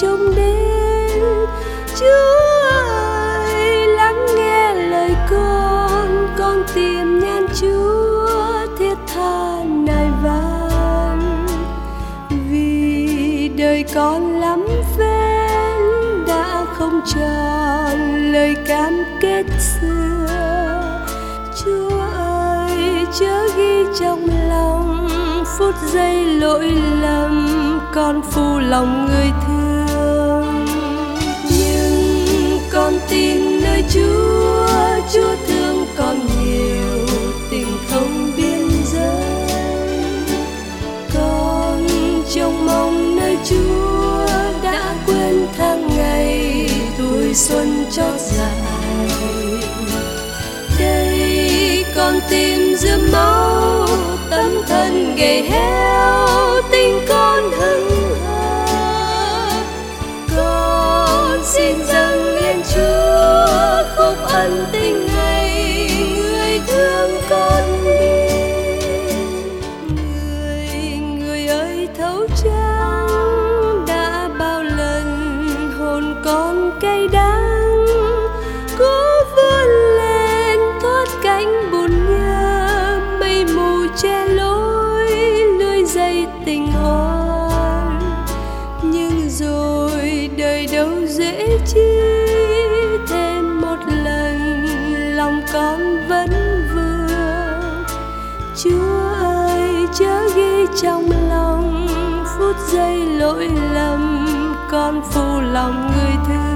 trong trông đến. Chúa ơi, lắng nghe lời con con tìm nhan chúa, thiết tha nài van vì đời con lắm phen, đã không tròn lời cam kết xưa. Chúa ơi, chớ ghi trong lòng phút giây lỗi lầm, con phụ lòng người thương. Tim giữa máu tấm thân gầy héo trong lòng phút giây lỗi lầm con phụ lòng người thương.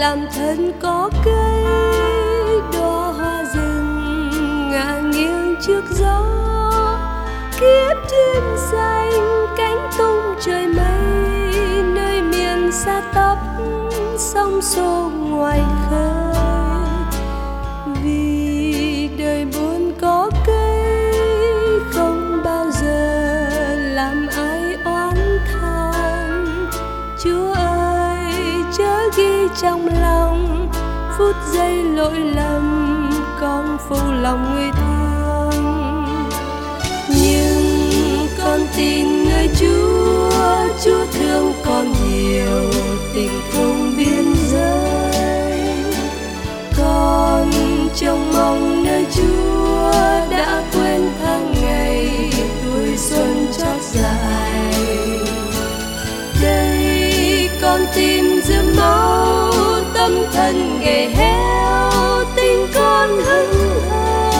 Làm thân có cây, đóa hoa rừng ngả nghiêng trước gió. Kiếp chim xanh cánh tung trời mây, nơi miền xa tóc sông xô ngoài khơi. Trong lòng phút giây lỗi lầm con phụ lòng người thương thân gầy heo, tình con hững hờ.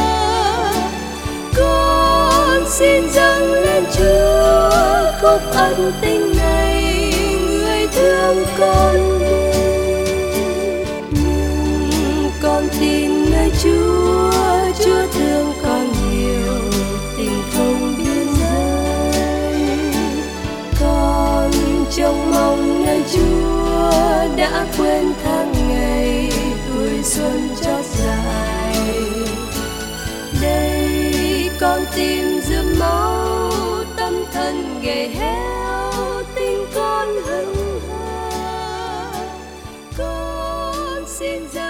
Con xin dâng lên chúa khúc ân tình này người thương con Tim tìm giữa máu tâm thần gầy héo tình con hững hờ con xin ra